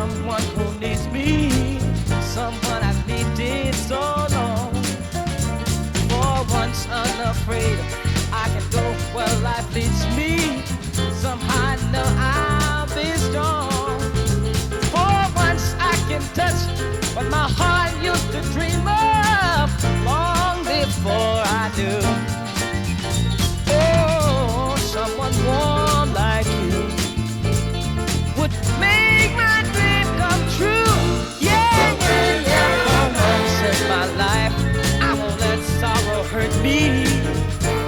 someone who needs me, someone I've needed so long. For once unafraid, hurt me.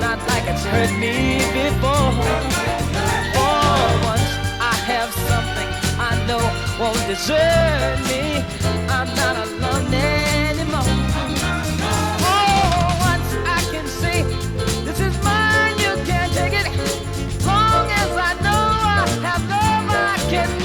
Not like it's hurt me before. For once, I have something I know won't desert me. I'm not alone anymore. For once, I can say, This is mine, you can't take it. Long as I know I have love, I can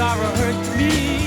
sorrow hurt me,